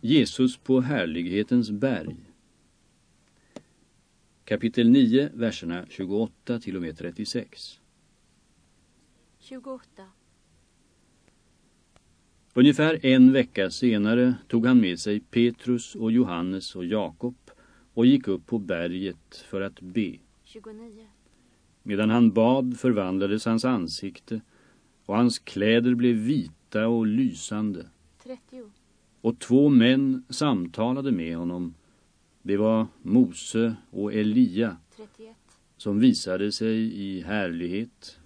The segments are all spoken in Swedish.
Jesus på härlighetens berg. Kapitel 9, verserna 28 till och med 36. 28. Ungefär en vecka senare tog han med sig Petrus och Johannes och Jakob och gick upp på berget för att be. 29. Medan han bad förvandlades hans ansikte och hans kläder blev vita och lysande. 30. Och två män samtalade med honom. Det var Mose och Elia 31. som visade sig i härlighet.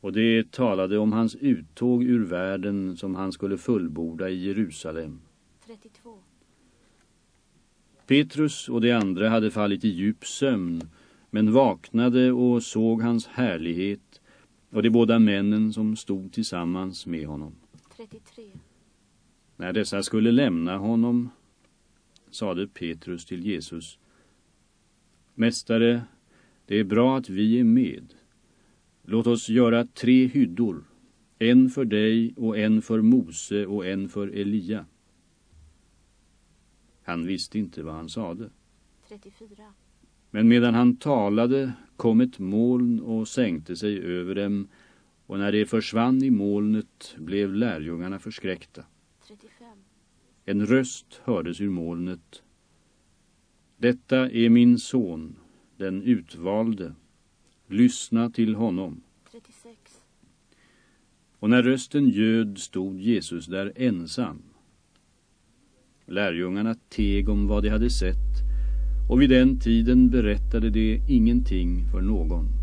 Och det talade om hans uttåg ur världen som han skulle fullborda i Jerusalem. 32. Petrus och de andra hade fallit i djup sömn men vaknade och såg hans härlighet och de båda männen som stod tillsammans med honom. 33. När dessa skulle lämna honom sade Petrus till Jesus Mästare, det är bra att vi är med. Låt oss göra tre hyddor, en för dig och en för Mose och en för Elia. Han visste inte vad han sade. 34. Men medan han talade kom ett moln och sänkte sig över dem och när det försvann i molnet blev lärjungarna förskräckta. 35. En röst hördes ur molnet. Detta är min son, den utvalde. Lyssna till honom. 36. Och när rösten ljöd stod Jesus där ensam. Lärjungarna teg om vad de hade sett och vid den tiden berättade de ingenting för någon.